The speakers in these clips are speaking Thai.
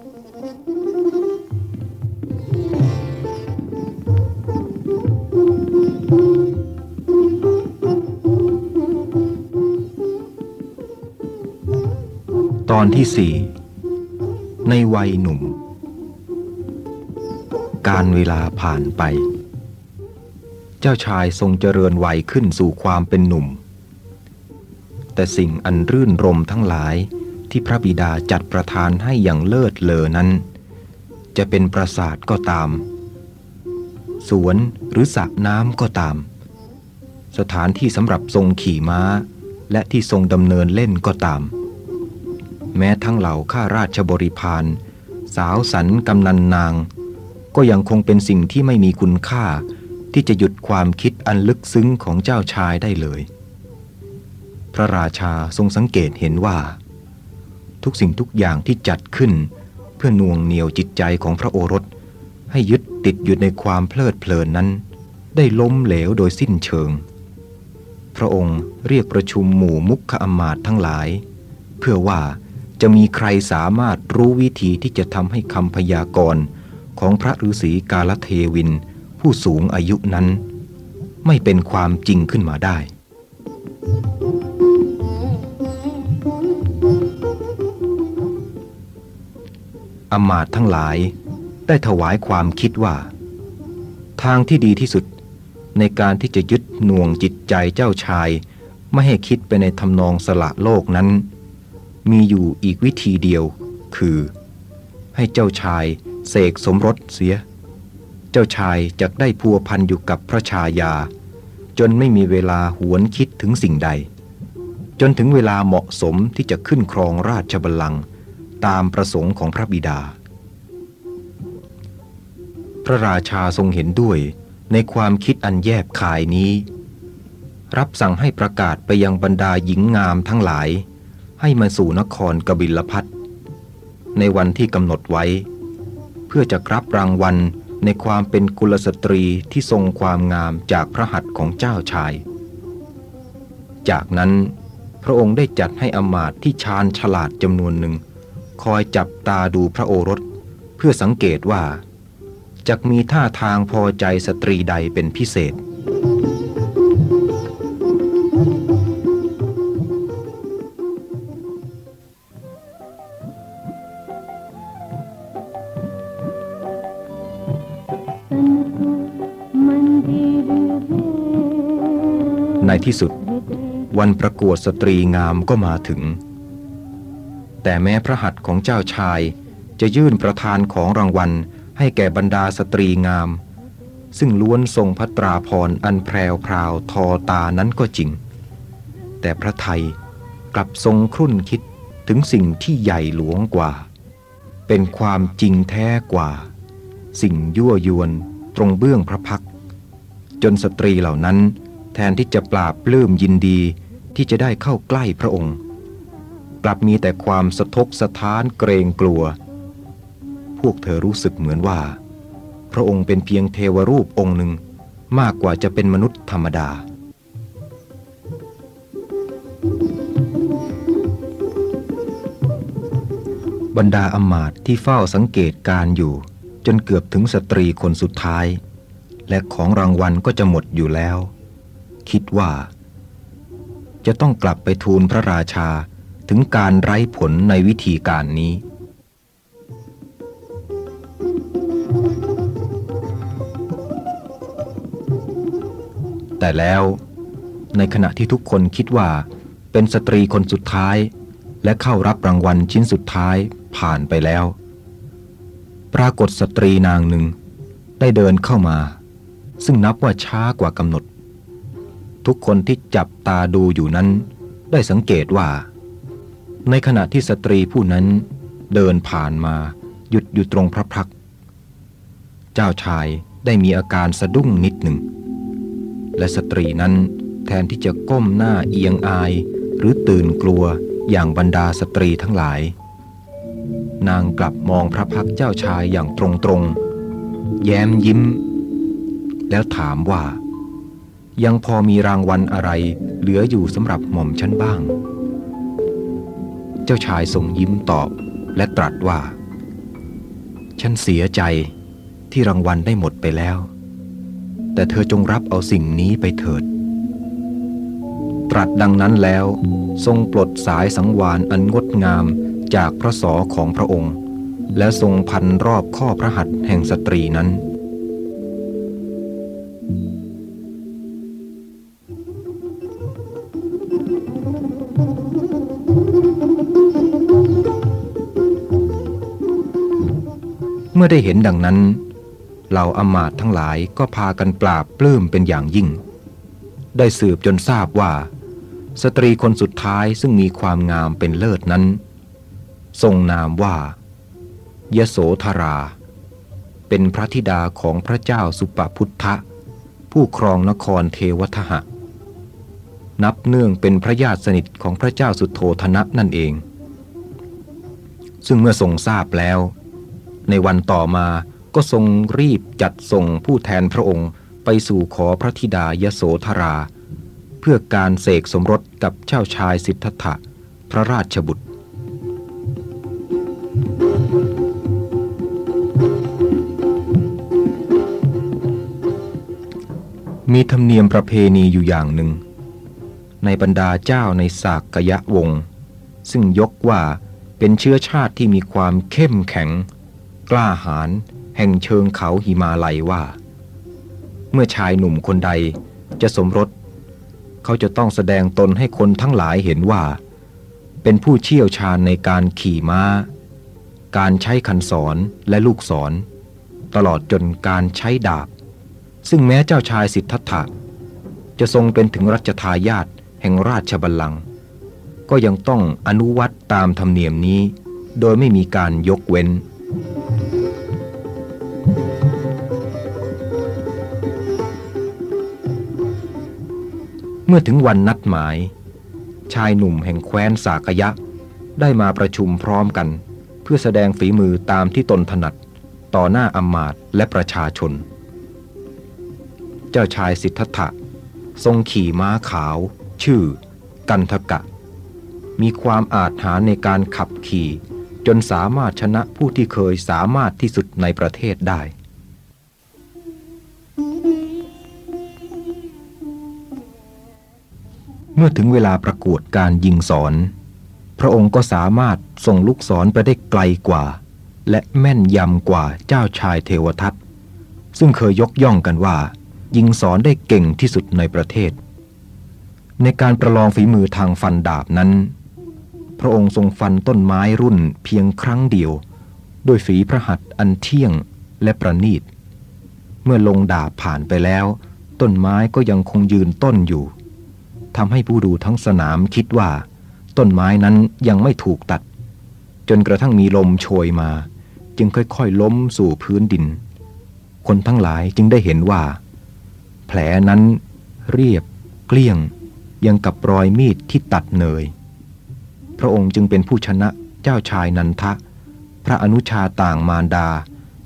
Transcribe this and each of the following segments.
ตอนที่สี่ในวัยหนุ่ม การเวลาผ่านไป เจ้าชายทรงเจริญวัยขึ้นสู่ความเป็นหนุ่ม แต่สิ่งอันรื่นรมทั้งหลาย ที่พระบิดาจัดประทานให้อย่างเลิศเลอนั้น จะเป็นปราสาทก็ตาม สวนหรือสระน้ำก็ตาม สถานที่สำหรับทรงขี่ม้า และที่ทรงดำเนินเล่นก็ตาม แม้ทั้งเหล่าข้าราชบริพารสาวสันกำนันนาง ก็ยังคงเป็นสิ่งที่ไม่มีคุณค่าที่จะหยุดความคิดอันลึกซึ้งของเจ้าชายได้เลย พระราชาทรงสังเกตเห็นว่า ทุกสิ่งทุกอย่างที่จัดขึ้น เพื่อน่วงเหนียวจิตใจของพระโอรส ให้ยึดติดอยู่ในความเพลิดเพลินนั้น ได้ล้มเหลวโดยสิ้นเชิง พระองค์เรียกประชุมหมู่มุขอมาตทั้งหลาย เพื่อว่าจะมีใครสามารถรู้วิธีที่จะทำให้คำพยากรณ์ของพระฤาษีกาลเทวิน ผู้สูงอายุนั้น ไม่เป็นความจริงขึ้นมาได้ อมาตทั้งหลายได้ถวายความคิดว่า ทางที่ดีที่สุดในการที่จะยึดหน่วงจิตใจเจ้าชาย ไม่ให้คิดไปในทำนองสละโลกนั้น มีอยู่อีกวิธีเดียว คือ ให้เจ้าชายเสกสมรสเสีย เจ้าชายจะได้พัวพันอยู่กับพระชายา จนไม่มีเวลาหวนคิดถึงสิ่งใด จนถึงเวลาเหมาะสมที่จะขึ้นครองราชบัลลังก์ ตามประสงค์ของพระบิดา พระราชาทรงเห็นด้วยในความคิดอันแยบคายนี้ รับสั่งให้ประกาศไปยังบรรดาหญิงงามทั้งหลาย ให้มาสู่นครกบิลพัทในวันที่กำหนดไว้ เพื่อจะรับรางวัลในความเป็นกุลสตรีที่ทรงความงามจากพระหัตถ์ของเจ้าชาย จากนั้นพระองค์ได้จัดให้อมาตที่ชาญฉลาดจำนวนหนึ่ง คอยจับตาดูพระโอรส เพื่อสังเกตว่าจะมีท่าทางพอใจสตรีใดเป็นพิเศษ ในที่สุด วันประกวดสตรีงามก็มาถึง แต่แม้พระหัตถ์ของเจ้าชาย จะยื่นประธานของรางวัลให้แก่บรรดาสตรีงาม ซึ่งล้วนทรงพัตราพรอันแพรวพราวทอตานั้นก็จริง แต่พระไทยกลับทรงครุ่นคิดถึงสิ่งที่ใหญ่หลวงกว่า เป็นความจริงแท้กว่า สิ่งยั่วยวนตรงเบื้องพระพัก จนสตรีเหล่านั้นแทนที่จะปราบปลื้มยินดีที่จะได้เข้าใกล้พระองค์ กลับมีแต่ความสะทกสะท้านเกรงกลัว พวกเธอรู้สึกเหมือนว่า พระองค์เป็นเพียงเทวรูปองค์หนึ่งมากกว่าจะเป็นมนุษย์ธรรมดา บรรดาอมาตที่เฝ้าสังเกตการอยู่ จนเกือบถึงสตรีคนสุดท้าย และของรางวัลก็จะหมดอยู่แล้ว คิดว่า จะต้องกลับไปทูลพระราชา ถึงการไร้ผลในวิธีการนี้ แต่แล้วในขณะที่ทุกคนคิดว่าเป็นสตรีคนสุดท้าย และเข้ารับรางวัลชิ้นสุดท้ายผ่านไปแล้ว ปรากฏสตรีนางหนึ่งได้เดินเข้ามา ซึ่งนับว่าช้ากว่ากำหนด ทุกคนที่จับตาดูอยู่นั้น ได้สังเกตว่า ในขณะที่สตรีผู้นั้นเดินผ่านมาหยุดอยู่ตรงพระพัก เจ้าชายได้มีอาการสะดุ้งนิดหนึ่ง และสตรีนั้นแทนที่จะก้มหน้าเอียงอาย หรือตื่นกลัวอย่างบรรดาสตรีทั้งหลาย นางกลับมองพระพักเจ้าชายอย่างตรงๆแย้มยิ้ม แล้วถามว่า ยังพอมีรางวัลอะไรเหลืออยู่สำหรับหม่อมฉันบ้าง จ้าชายทรงยิ้มตอบและตรัสว่า ฉันเสียใจที่รางวัลได้หมดไปแล้ว แต่เธอจงรับเอาสิ่งนี้ไปเถิด ตรัสดังนั้นแล้วทรงปลดสายสังวานอันงดงามจากพระสอของพระองค์ และทรงพันรอบข้อพระหัตถ์แห่งสตรีนั้น มื่อได้เห็นดังนั้นเหล่าอมาตทั้งหลายก็พากันปราบปลื้มเป็นอย่างยิ่ง ได้สืบจนทราบว่า สตรีคนสุดท้ายซึ่งมีความงามเป็นเลิศนั้น ทรงนามว่ายโสธรา เป็นพระธิดาของพระเจ้าสุปพุทธะ ผู้ครองนครเทวทหะ นับเนื่องเป็นพระญาติสนิทของพระเจ้าสุโธธนะนั่นเอง ซึ่งเมื่อทรงทราบแล้ว ในวันต่อมาก็ทรงรีบจัดส่งผู้แทนพระองค์ไปสู่ขอพระธิดายโสธรา เพื่อการเสกสมรสกับเจ้าชายสิทธัตถะพระราชบุตร มีธรรมเนียมประเพณีอยู่อย่างหนึ่ง ในบรรดาเจ้าในสากกยะวงศ์ซึ่งยกว่าเป็นเชื้อชาติที่มีความเข้มแข็ง กล้าหาญแห่งเชิงเขาหิมาลัยว่า เมื่อชายหนุ่มคนใดจะสมรส เขาจะต้องแสดงตนให้คนทั้งหลายเห็นว่า เป็นผู้เชี่ยวชาญในการขี่ม้า การใช้คันศรและลูกศร ตลอดจนการใช้ดาบ ซึ่งแม้เจ้าชายสิทธัตถะจะทรงเป็นถึงรัชทายาทแห่งราชบัลลังก์ก็ยังต้องอนุวัตตามธรรมเนียมนี้ โดยไม่มีการยกเว้น เมื่อถึงวันนัดหมาย ชายหนุ่มแห่งแคว้นสากยะ ได้มาประชุมพร้อมกัน เพื่อแสดงฝีมือตามที่ตนถนัด ต่อหน้าอมาตย์และประชาชน เจ้าชายสิทธัตถะ ทรงขี่ม้าขาว ชื่อ กันทกะ มีความอาจหาในการขับขี่ จนสามารถชนะผู้ที่เคยสามารถที่สุดในประเทศได้ มื่อถึงเวลาประกวดการยิงสอน พระองค์ก็สามารถส่งลูกศรไปได้ไกลกว่า และแม่นยำกว่าเจ้าชายเทวทัตซึ่งเคยยกย่องกันว่า ยิงสอนได้เก่งที่สุดในประเทศ ในการประลองฝีมือทางฟันดาบนั้น พระองค์ทรงฟันต้นไม้รุ่นเพียงครั้งเดียวด้วยฝีพระหัตถ์อันเที่ยงและประณีต เมื่อลงดาบผ่านไปแล้ว ต้นไม้ก็ยังคงยืนต้นอยู่ ทำให้ผู้ดูทั้งสนามคิดว่า ต้นไม้นั้นยังไม่ถูกตัด จนกระทั่งมีลมโชยมา จึงค่อยๆ ล้มสู่พื้นดิน คนทั้งหลายจึงได้เห็นว่า แผลนั้นเรียบ เกลี้ยง ยังกับรอยมีดที่ตัดเนย พระองค์จึงเป็นผู้ชนะเจ้าชายนันทะ พระอนุชาต่างมารดา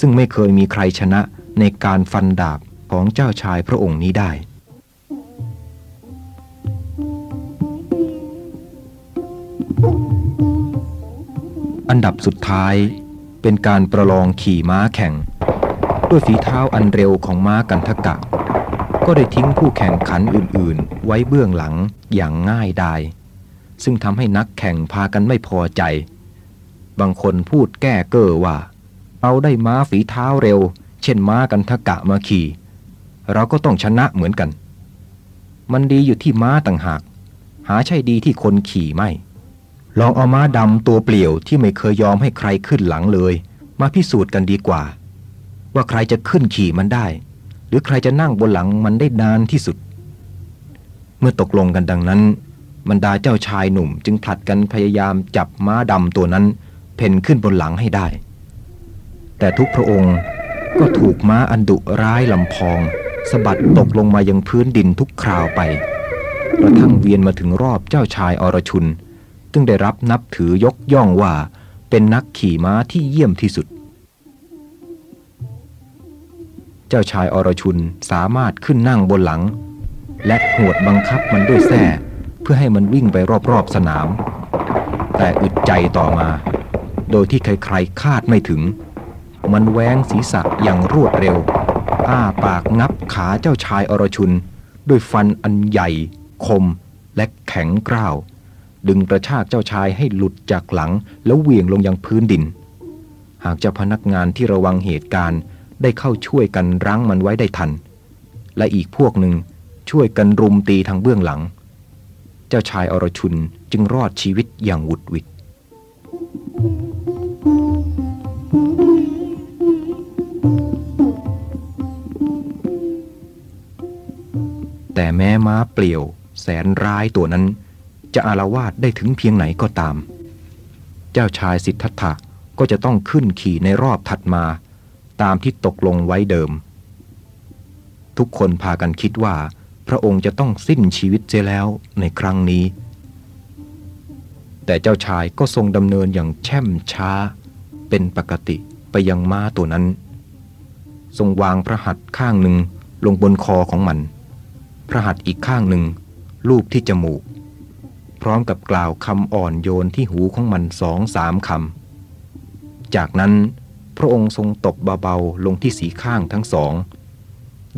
ซึ่งไม่เคยมีใครชนะในการฟันดาบของเจ้าชายพระองค์นี้ได้ อันดับสุดท้ายเป็นการประลองขี่ม้าแข่ง ด้วยฝีเท้าอันเร็วของม้ากันทกะ ก็ได้ทิ้งผู้แข่งขันอื่นๆ ไว้เบื้องหลังอย่างง่ายดาย ซึ่งทำให้นักแข่งพากันไม่พอใจ บางคนพูดแก้เก้อว่า เอาได้ม้าฝีเท้าเร็ว เช่นม้ากันทกะมาขี่ เราก็ต้องชนะเหมือนกัน มันดีอยู่ที่ม้าต่างหาก หาใช่ดีที่คนขี่ไม่ ลองเอาม้าดำตัวเปลี่ยวที่ไม่เคยยอมให้ใครขึ้นหลังเลย มาพิสูจน์กันดีกว่า ว่าใครจะขึ้นขี่มันได้ หรือใครจะนั่งบนหลังมันได้นานที่สุด เมื่อตกลงกันดังนั้น บรรดาเจ้าชายหนุ่มจึงผลัดกันพยายามจับม้าดำตัวนั้น เพ่นขึ้นบนหลังให้ได้ แต่ทุกพระองค์ก็ถูกม้าอันดุร้ายลำพองสะบัดตกลงมายังพื้นดินทุกคราวไปกระทั่งเวียนมาถึงรอบเจ้าชายอรชุน ซึ่งได้รับนับถือยกย่องว่า เป็นนักขี่ม้าที่เยี่ยมที่สุด เจ้าชายอรชุนสามารถขึ้นนั่งบนหลัง และหวดบังคับมันด้วยแส้เพื่อให้มันวิ่งไปรอบๆสนาม แต่อึดใจต่อมา โดยที่ใครๆคาดไม่ถึง มันแหวงศีรษะอย่างรวดเร็ว อ้าปากงับขาเจ้าชายอรชุน ด้วยฟันอันใหญ่ คมและแข็งกร้าว ดึงกระชากเจ้าชายให้หลุดจากหลัง แล้วเหวี่ยงลงยังพื้นดิน หากเจ้าพนักงานที่ระวังเหตุการณ์ได้เข้าช่วยกันรั้งมันไว้ได้ทัน และอีกพวกหนึ่งช่วยกันรุมตีทางเบื้องหลัง เจ้าชายอรชุนจึงรอดชีวิตอย่างหวุดหวิดแต่แม้ม้าเปลี่ยวแสนร้ายตัวนั้น จะอารวาสได้ถึงเพียงไหนก็ตาม เจ้าชายสิทธัตถะก็จะต้องขึ้นขี่ในรอบถัดมา ตามที่ตกลงไว้เดิม ทุกคนพากันคิดว่า พระองค์จะต้องสิ้นชีวิตเสียแล้วในครั้งนี้ แต่เจ้าชายก็ทรงดำเนินอย่างแช่มช้า เป็นปกติไปยังม้าตัวนั้น ทรงวางพระหัตถ์ข้างหนึ่งลงบนคอของมัน พระหัตถ์อีกข้างหนึ่งลูบที่จมูก พร้อมกับกล่าวคำอ่อนโยนที่หูของมันสองสามคำ จากนั้นพระองค์ทรงตบเบาๆลงที่สีข้างทั้งสอง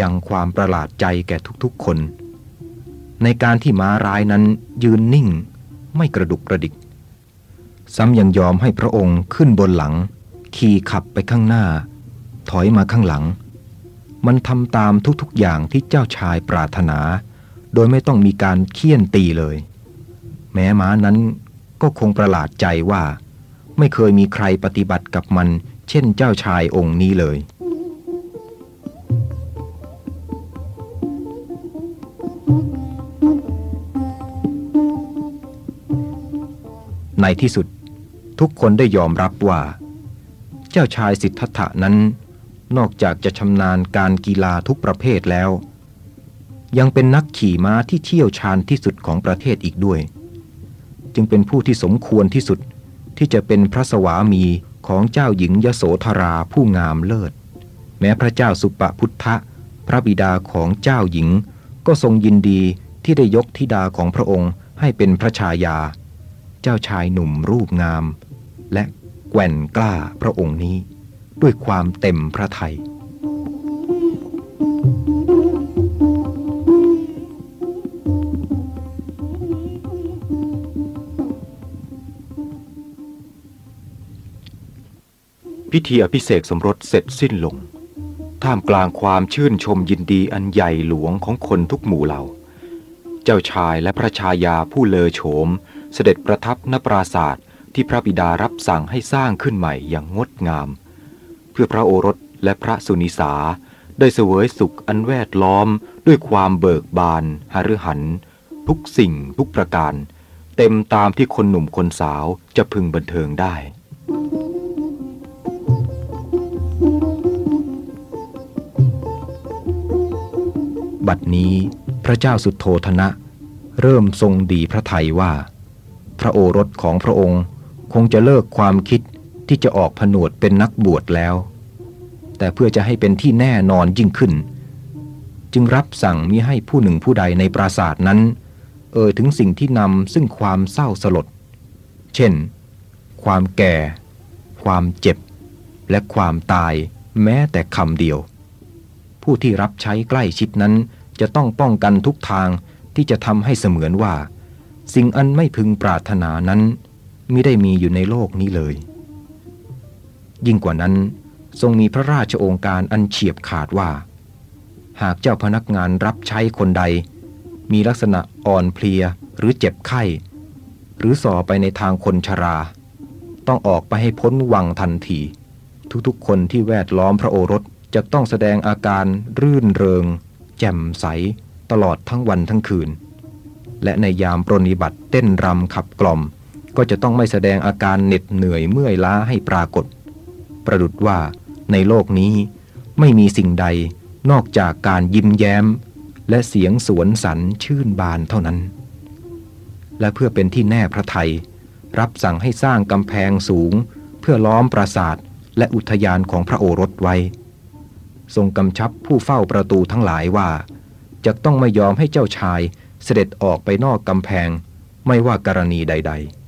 ยังความประหลาดใจแก่ทุกๆคน ในการที่ม้าร้ายนั้นยืนนิ่งไม่กระดุกกระดิก ซ้ำยังยอมให้พระองค์ขึ้นบนหลัง ขี่ขับไปข้างหน้า ถอยมาข้างหลัง มันทำตามทุกๆอย่างที่เจ้าชายปรารถนา โดยไม่ต้องมีการเคี่ยนตีเลย แม้ม้านั้นก็คงประหลาดใจว่า ไม่เคยมีใครปฏิบัติกับมัน เช่นเจ้าชายองค์นี้เลย ในที่สุดทุกคนได้ยอมรับว่า เจ้าชายสิทธัตถะนั้น นอกจากจะชำนาญการกีฬาทุกประเภทแล้ว ยังเป็นนักขี่ม้าที่เที่ยวชาญที่สุดของประเทศอีกด้วย จึงเป็นผู้ที่สมควรที่สุด ที่จะเป็นพระสวามีของเจ้าหญิงยโสธราผู้งามเลิศ แม้พระเจ้าสุปพุทธะ พระบิดาของเจ้าหญิง ก็ทรงยินดีที่ได้ยกธิดาของพระองค์ให้เป็นพระชายา เจ้าชายหนุ่มรูปงาม และแกว่นกล้าพระองค์นี้ ด้วยความเต็มพระทัย พิธีอภิเษกสมรสเสร็จสิ้นลง ท่ามกลางความชื่นชมยินดีอันใหญ่หลวงของคนทุกหมู่เหล่า เจ้าชายและพระชายาผู้เลอโฉม เสด็จประทับณปราศาสตร์ที่พระบิดารับสั่งให้สร้างขึ้นใหม่อย่างงดงาม เพื่อพระโอรสและพระสุนิสาได้เสวยสุขอันแวดล้อมด้วยความเบิกบานหฤหัน ทุกสิ่งทุกประการ เต็มตามที่คนหนุ่มคนสาวจะพึงบันเทิงได้ บัดนี้พระเจ้าสุโธธนะ เริ่มทรงดีพระทัยว่า พระโอรสของพระองค์คงจะเลิกความคิดที่จะออกผนวดเป็นนักบวชแล้ว แต่เพื่อจะให้เป็นที่แน่นอนยิ่งขึ้น จึงรับสั่งมิให้ผู้หนึ่งผู้ใดในปราสาทนั้น เอ่ยถึงสิ่งที่นำซึ่งความเศร้าสลด เช่น ความแก่ ความเจ็บ และความตายแม้แต่คำเดียว ผู้ที่รับใช้ใกล้ชิดนั้น จะต้องป้องกันทุกทางที่จะทำให้เสมือนว่า สิ่งอันไม่พึงปรารถนานั้นมิได้มีอยู่ในโลกนี้เลย ยิ่งกว่านั้น ทรงมีพระราชโองการอันเฉียบขาดว่า หากเจ้าพนักงานรับใช้คนใด มีลักษณะอ่อนเพลียหรือเจ็บไข้ หรือส่อไปในทางคนชรา ต้องออกไปให้พ้นวังทันที ทุกๆคนที่แวดล้อมพระโอรส จะต้องแสดงอาการรื่นเริง แจ่มใส ตลอดทั้งวันทั้งคืน และในยามปรนิบัติเต้นรำขับกล่อม ก็จะต้องไม่แสดงอาการเหน็ดเหนื่อยเมื่อยล้าให้ปรากฏ ประดุดว่าในโลกนี้ไม่มีสิ่งใดนอกจากการยิ้มแย้ม และเสียงสวนสันชื่นบานเท่านั้น และเพื่อเป็นที่แน่พระไทย รับสั่งให้สร้างกำแพงสูง เพื่อล้อมปราสาทและอุทยานของพระโอรสไว้ ทรงกำชับผู้เฝ้าประตูทั้งหลายว่า จะต้องไม่ยอมให้เจ้าชายเสด็จออกไปนอกกำแพง ไม่ว่ากรณีใด ๆ